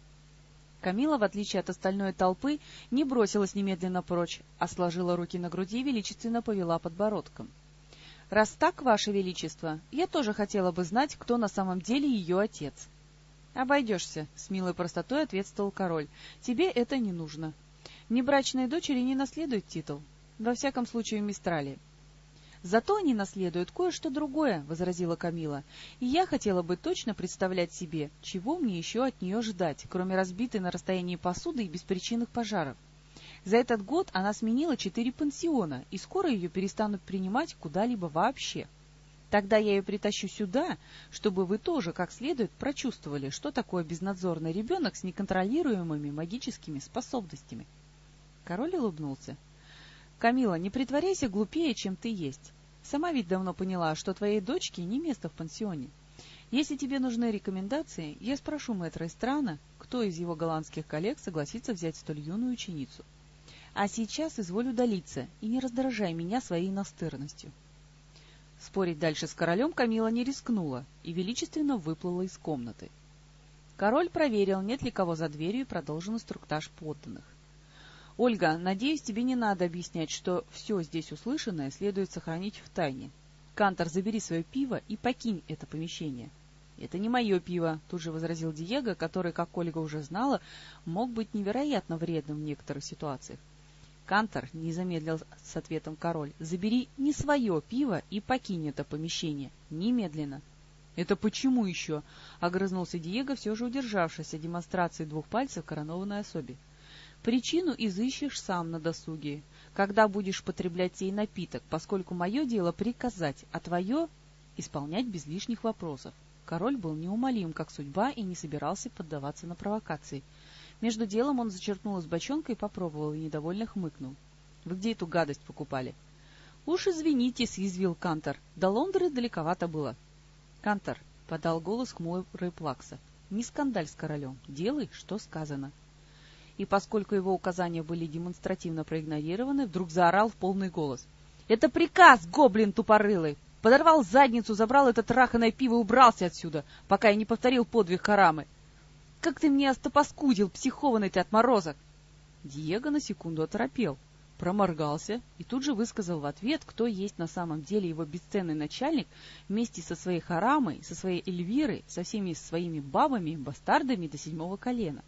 Камила, в отличие от остальной толпы, не бросилась немедленно прочь, а сложила руки на груди и величественно повела подбородком. «Раз так, Ваше Величество, я тоже хотела бы знать, кто на самом деле ее отец». «Обойдешься», — с милой простотой ответствовал король. «Тебе это не нужно. Небрачные дочери не наследуют титул. Во всяком случае, в Мистрале». «Зато они наследуют кое-что другое», — возразила Камила. «И я хотела бы точно представлять себе, чего мне еще от нее ждать, кроме разбитой на расстоянии посуды и беспричинных пожаров. За этот год она сменила четыре пансиона, и скоро ее перестанут принимать куда-либо вообще». Тогда я ее притащу сюда, чтобы вы тоже как следует прочувствовали, что такое безнадзорный ребенок с неконтролируемыми магическими способностями. Король улыбнулся. — Камила, не притворяйся глупее, чем ты есть. Сама ведь давно поняла, что твоей дочке не место в пансионе. Если тебе нужны рекомендации, я спрошу мэтра Эстрана, кто из его голландских коллег согласится взять столь юную ученицу. А сейчас изволь удалиться и не раздражай меня своей настырностью. — Спорить дальше с королем Камила не рискнула и величественно выплыла из комнаты. Король проверил, нет ли кого за дверью, и продолжил инструктаж подданных. «Ольга, надеюсь, тебе не надо объяснять, что все здесь услышанное следует сохранить в тайне. Кантор, забери свое пиво и покинь это помещение». «Это не мое пиво», — тут же возразил Диего, который, как Ольга уже знала, мог быть невероятно вредным в некоторых ситуациях. Кантор не замедлил с ответом король. «Забери не свое пиво и покинь это помещение. Немедленно». «Это почему еще?» — огрызнулся Диего, все же удержавшись от демонстрации двух пальцев коронованной особе. «Причину изыщешь сам на досуге, когда будешь потреблять сей напиток, поскольку мое дело приказать, а твое — исполнять без лишних вопросов». Король был неумолим, как судьба, и не собирался поддаваться на провокации — между делом он зачерпнул из бочонка и попробовал, и недовольно хмыкнул. — Вы где эту гадость покупали? — Уж извините, — съязвил Кантор. До Лондона далековато было. — Кантор, — подал голос хмурый Плакса, — не скандаль с королем. Делай, что сказано. И поскольку его указания были демонстративно проигнорированы, вдруг заорал в полный голос. — Это приказ, гоблин тупорылый! Подорвал задницу, забрал это траханное пиво и убрался отсюда, пока я не повторил подвиг Харамы. Как ты мне остопаскудил, психованный ты отморозок!» Диего на секунду оторопел, проморгался и тут же высказал в ответ, кто есть на самом деле его бесценный начальник вместе со своей харамой, со своей Эльвирой, со всеми своими бабами, бастардами до седьмого колена.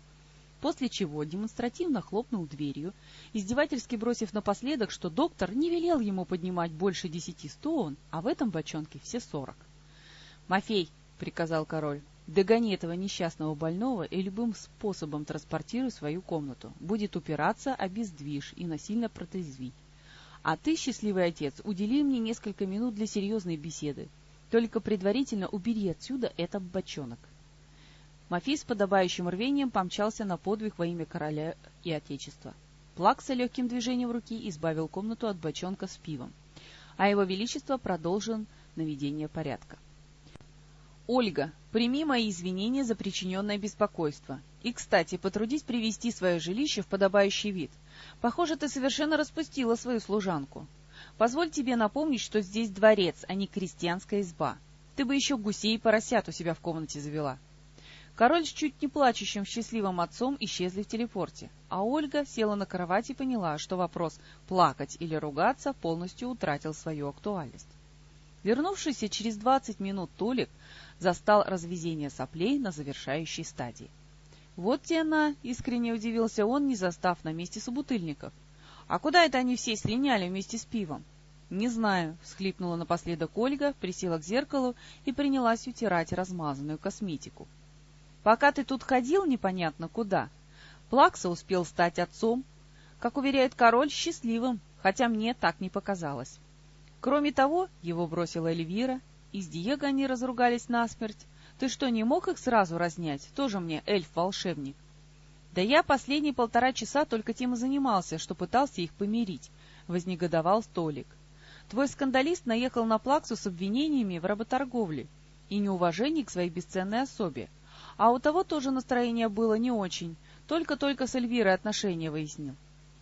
После чего демонстративно хлопнул дверью, издевательски бросив напоследок, что доктор не велел ему поднимать больше десяти стоун, а в этом бочонке все сорок. «Мафей!» — приказал король. Догони этого несчастного больного и любым способом транспортируй свою комнату. Будет упираться, обездвижь и насильно протрезвить. А ты, счастливый отец, удели мне несколько минут для серьезной беседы. Только предварительно убери отсюда этот бочонок. Мафий с подобающим рвением помчался на подвиг во имя короля и отечества. Плакса легким движением руки избавил комнату от бочонка с пивом, а его величество продолжил наведение порядка. «Ольга, прими мои извинения за причиненное беспокойство. И, кстати, потрудись привести свое жилище в подобающий вид. Похоже, ты совершенно распустила свою служанку. Позволь тебе напомнить, что здесь дворец, а не крестьянская изба. Ты бы еще гусей и поросят у себя в комнате завела». Король с чуть не плачущим счастливым отцом исчезли в телепорте, а Ольга села на кровать и поняла, что вопрос «плакать или ругаться» полностью утратил свою актуальность. Вернувшийся через двадцать минут Толик застал развезение соплей на завершающей стадии. «Вот те она!» — искренне удивился он, не застав на месте собутыльников. «А куда это они все слиняли вместе с пивом?» «Не знаю», — всхлипнула напоследок Ольга, присела к зеркалу и принялась утирать размазанную косметику. «Пока ты тут ходил непонятно куда, Плакса успел стать отцом, как уверяет король, счастливым, хотя мне так не показалось. Кроме того, его бросила Эльвира, и с Диего они разругались насмерть. Ты что, не мог их сразу разнять? Тоже мне эльф-волшебник. Да я последние полтора часа только тем и занимался, что пытался их помирить, — вознегодовал Столик. Твой скандалист наехал на Плаксу с обвинениями в работорговле и неуважении к своей бесценной особе. А у того тоже настроение было не очень, только-только с Эльвирой отношения выяснил.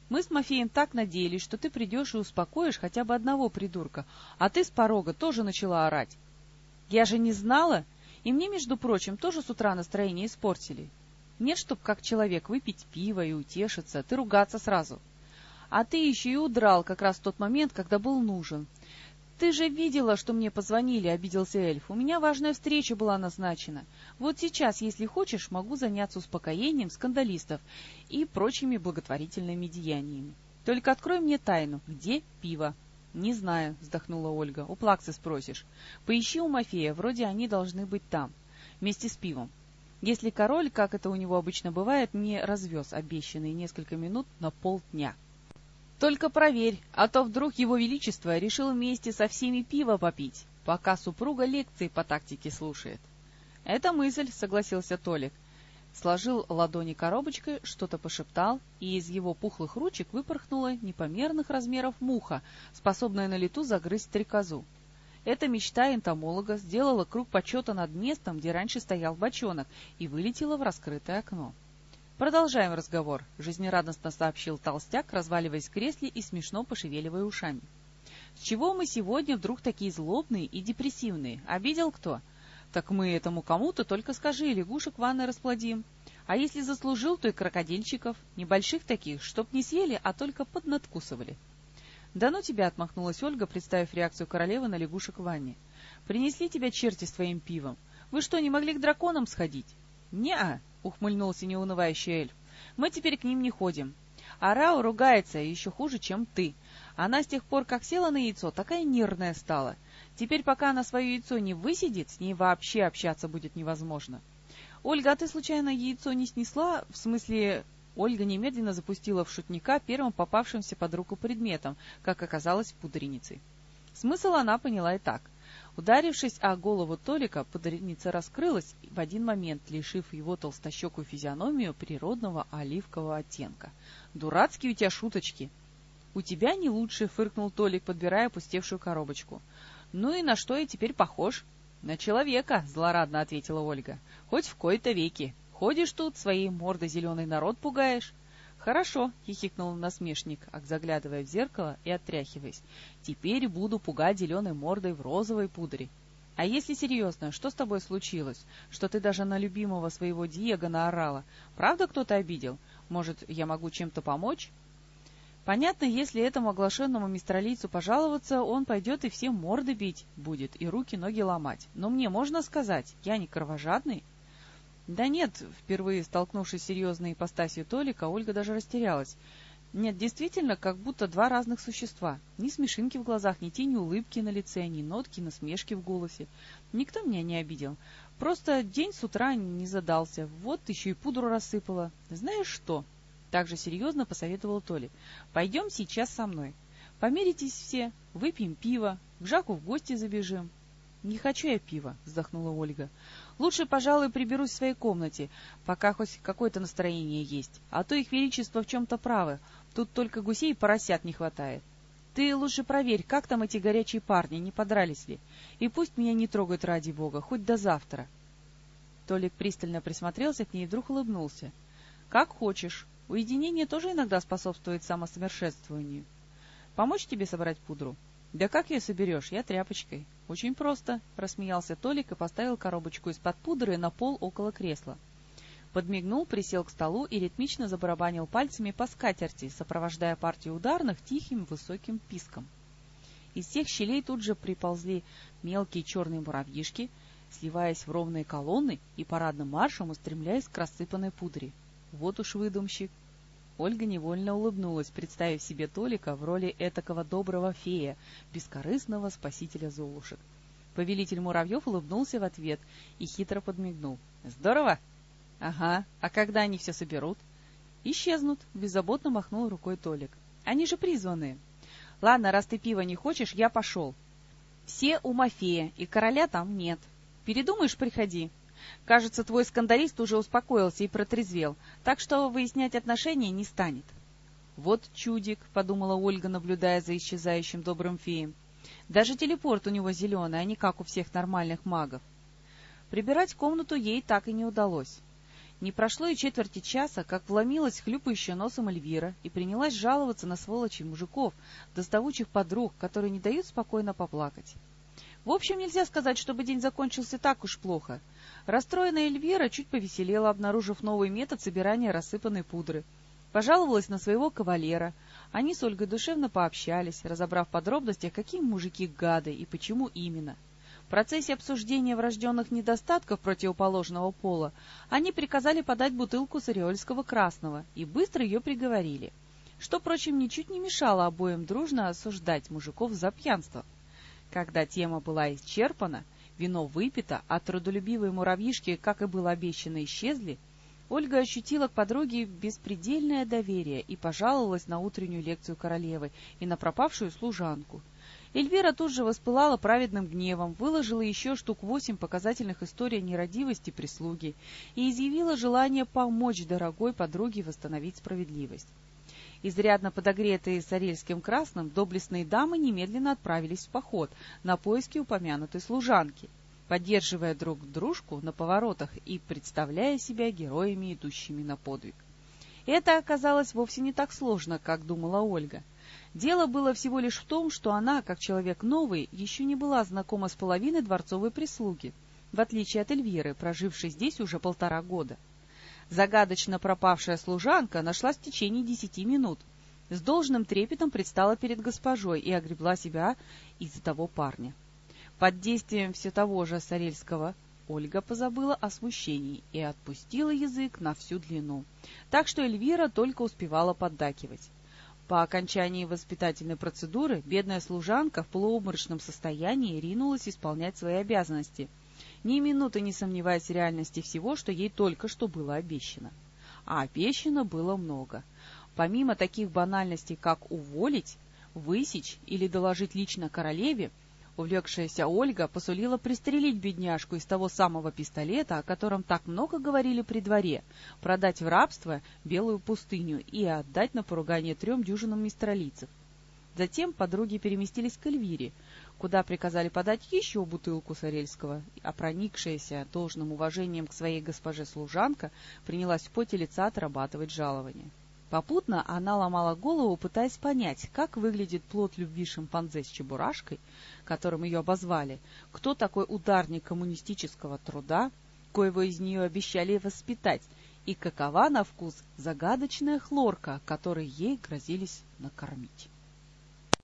Мы с Мафеем так надеялись, что ты придешь и успокоишь хотя бы одного придурка, а ты с порога тоже начала орать. Я же не знала, и мне, между прочим, тоже с утра настроение испортили. Нет, чтоб как человек выпить пиво и утешиться, ты ругаться сразу. А ты еще и удрал как раз в тот момент, когда был нужен. Ты же видела, что мне позвонили, — обиделся эльф. У меня важная встреча была назначена. Вот сейчас, если хочешь, могу заняться успокоением скандалистов и прочими благотворительными деяниями. Только открой мне тайну. Где пиво? — Не знаю, — вздохнула Ольга. — У Плаксы спросишь. Поищи у Мафея, вроде они должны быть там, вместе с пивом. Если король, как это у него обычно бывает, не развез обещанные несколько минут на полдня. — только проверь, а то вдруг его величество решил вместе со всеми пиво попить, пока супруга лекции по тактике слушает. — Это мысль, — согласился Толик. Сложил ладони коробочкой, что-то пошептал, и из его пухлых ручек выпорхнула непомерных размеров муха, способная на лету загрызть стрекозу. Эта мечта энтомолога сделала круг почета над местом, где раньше стоял бочонок, и вылетела в раскрытое окно. «Продолжаем разговор», — жизнерадостно сообщил толстяк, разваливаясь в кресле и смешно пошевеливая ушами. «С чего мы сегодня вдруг такие злобные и депрессивные? Обидел кто? Так мы этому кому-то только скажи, лягушек ванной расплодим. А если заслужил, то и крокодильчиков, небольших таких, чтоб не съели, а только поднадкусывали». «Да ну тебя!» — отмахнулась Ольга, представив реакцию королевы на лягушек в ванне. «Принесли тебя черти с твоим пивом. Вы что, не могли к драконам сходить?» «Не-а!» Ухмыльнулся неунывающий эльф. «Мы теперь к ним не ходим. Арау ругается еще хуже, чем ты. Она с тех пор, как села на яйцо, такая нервная стала. Теперь, пока она свое яйцо не высидит, с ней вообще общаться будет невозможно. Ольга, а ты случайно яйцо не снесла? В смысле, Ольга немедленно запустила в шутника первым попавшимся под руку предметом, как оказалось, пудреницей. Смысл она поняла и так. Ударившись о голову Толика, подареница раскрылась, в один момент лишив его толстощекую физиономию природного оливкового оттенка. «Дурацкие у тебя шуточки!» «У тебя не лучше», — фыркнул Толик, подбирая опустевшую коробочку. «Ну и на что я теперь похож?» «На человека», — злорадно ответила Ольга. «Хоть в кои-то веки. Ходишь тут, своей мордой зеленый народ пугаешь». «Хорошо», — хихикнул насмешник, заглядывая в зеркало и отряхиваясь. «Теперь буду пугать зеленой мордой в розовой пудре. А если серьезно, что с тобой случилось? Что ты даже на любимого своего Диего наорала? Правда кто-то обидел? Может, я могу чем-то помочь?» Понятно, если этому оглашенному мистралийцу пожаловаться, он пойдет и всем морды бить будет, и руки-ноги ломать. Но мне можно сказать, я не кровожадный?» Да нет, впервые столкнувшись с серьезной ипостасью Толика, Ольга даже растерялась. Нет, действительно, как будто два разных существа. Ни смешинки в глазах, ни тени улыбки на лице, ни нотки насмешки в голосе. Никто меня не обидел. Просто день с утра не задался. Вот еще и пудру рассыпала. Знаешь что? Так же серьезно посоветовал Толи. Пойдем сейчас со мной. Померитесь все, выпьем пиво, к Жаку в гости забежим. «Не хочу я пива», — вздохнула Ольга. Лучше, пожалуй, приберусь в своей комнате, пока хоть какое-то настроение есть. А то их величество в чем-то правы. Тут только гусей и поросят не хватает. Ты лучше проверь, как там эти горячие парни, не подрались ли. И пусть меня не трогают ради бога, хоть до завтра. Толик пристально присмотрелся к ней и вдруг улыбнулся. — Как хочешь. Уединение тоже иногда способствует самосовершенствованию. Помочь тебе собрать пудру? Да как ее соберешь? Я тряпочкой. «Очень просто», — рассмеялся Толик и поставил коробочку из-под пудры на пол около кресла. Подмигнул, присел к столу и ритмично забарабанил пальцами по скатерти, сопровождая партию ударных тихим высоким писком. Из всех щелей тут же приползли мелкие черные муравьишки, сливаясь в ровные колонны и парадным маршем устремляясь к рассыпанной пудре. Вот уж выдумщик. Ольга невольно улыбнулась, представив себе Толика в роли этакого доброго фея, бескорыстного спасителя золушек. Повелитель муравьев улыбнулся в ответ и хитро подмигнул. «Здорово!» «Ага, а когда они все соберут?» Исчезнут, беззаботно махнул рукой Толик. Они же призванные. Ладно, раз ты пива не хочешь, я пошел. Все у Мафея, и короля там нет. Передумаешь, приходи. Кажется, твой скандалист уже успокоился и протрезвел, так что выяснять отношения не станет. Вот чудик, — подумала Ольга, наблюдая за исчезающим добрым феем. Даже телепорт у него зеленый, а не как у всех нормальных магов. Прибирать комнату ей так и не удалось. Не прошло и четверти часа, как вломилась хлюпающая носом Эльвира и принялась жаловаться на сволочи мужиков, доставучих подруг, которые не дают спокойно поплакать. В общем, нельзя сказать, чтобы день закончился так уж плохо. Расстроенная Эльвира чуть повеселела, обнаружив новый метод собирания рассыпанной пудры. Пожаловалась на своего кавалера. Они с Ольгой душевно пообщались, разобрав в подробностях, какие мужики гады и почему именно. В процессе обсуждения врожденных недостатков противоположного пола они приказали подать бутылку сариольского красного и быстро ее приговорили, что, впрочем, ничуть не мешало обоим дружно осуждать мужиков за пьянство. Когда тема была исчерпана, вино выпито, а трудолюбивые муравьишки, как и было обещано, исчезли, Ольга ощутила к подруге беспредельное доверие и пожаловалась на утреннюю лекцию королевы и на пропавшую служанку — Эльвира тут же воспылала праведным гневом, выложила еще штук восемь показательных историй о нерадивости прислуги и изъявила желание помочь дорогой подруге восстановить справедливость. Изрядно подогретые Сарельским красным, доблестные дамы немедленно отправились в поход на поиски упомянутой служанки, поддерживая друг дружку на поворотах и представляя себя героями, идущими на подвиг. Это оказалось вовсе не так сложно, как думала Ольга — Дело было всего лишь в том, что она, как человек новый, еще не была знакома с половиной дворцовой прислуги, в отличие от Эльвиры, прожившей здесь уже полтора года. Загадочно пропавшая служанка нашлась в течение десяти минут. С должным трепетом предстала перед госпожой и огребла себя из-за того парня. Под действием все того же Сарельского Ольга позабыла о смущении и отпустила язык на всю длину, так что Эльвира только успевала поддакивать. По окончании воспитательной процедуры бедная служанка в полуобморочном состоянии ринулась исполнять свои обязанности, ни минуты не сомневаясь в реальности всего, что ей только что было обещано. А обещано было много. Помимо таких банальностей, как уволить, высечь или доложить лично королеве, Увлекшаяся Ольга посулила пристрелить бедняжку из того самого пистолета, о котором так много говорили при дворе, продать в рабство белую пустыню и отдать на поругание трем дюжинам мистралийцев. Затем подруги переместились к Эльвире, куда приказали подать еще бутылку Сарельского, а проникшаяся должным уважением к своей госпоже служанка принялась в поте лица отрабатывать жалование. Попутно она ломала голову, пытаясь понять, как выглядит плод любви шимпанзе с чебурашкой, которым ее обозвали, кто такой ударник коммунистического труда, коего из нее обещали воспитать, и какова на вкус загадочная хлорка, которой ей грозились накормить.